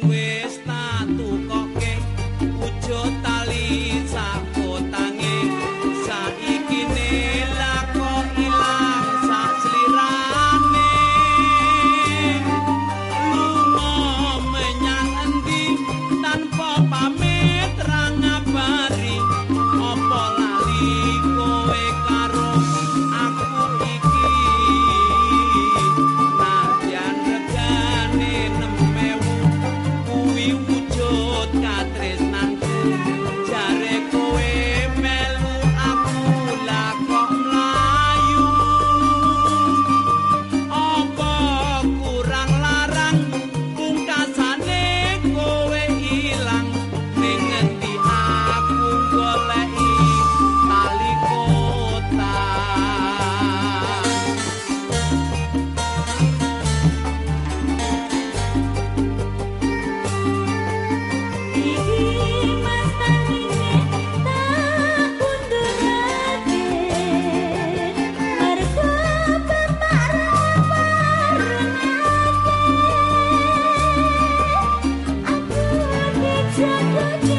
tresnan kang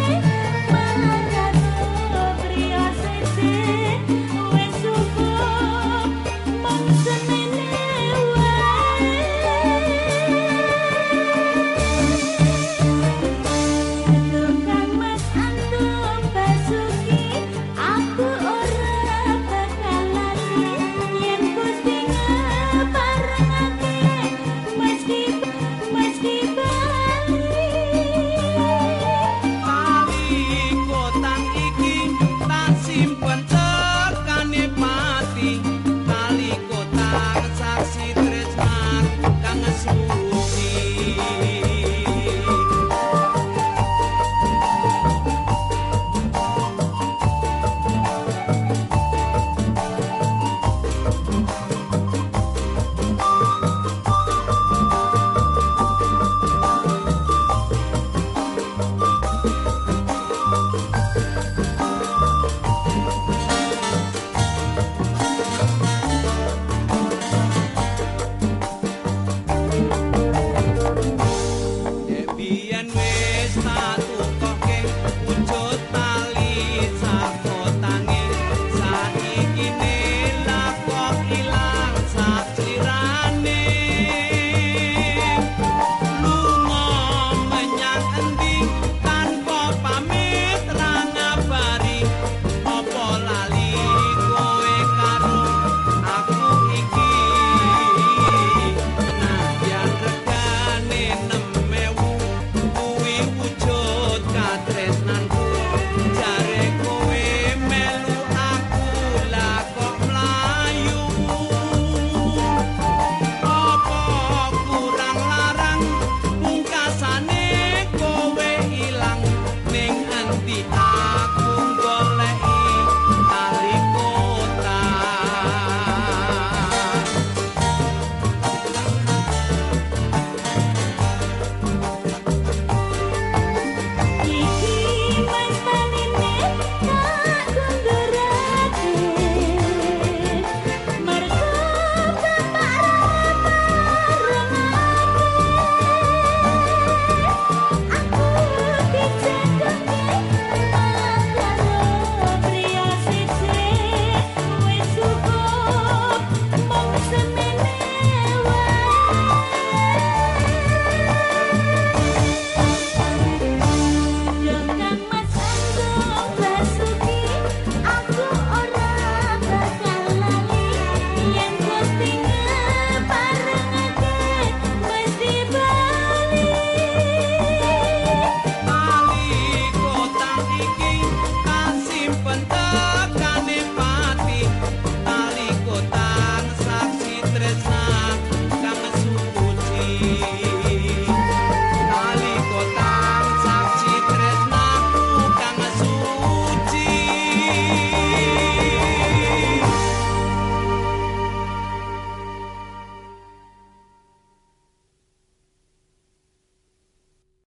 time.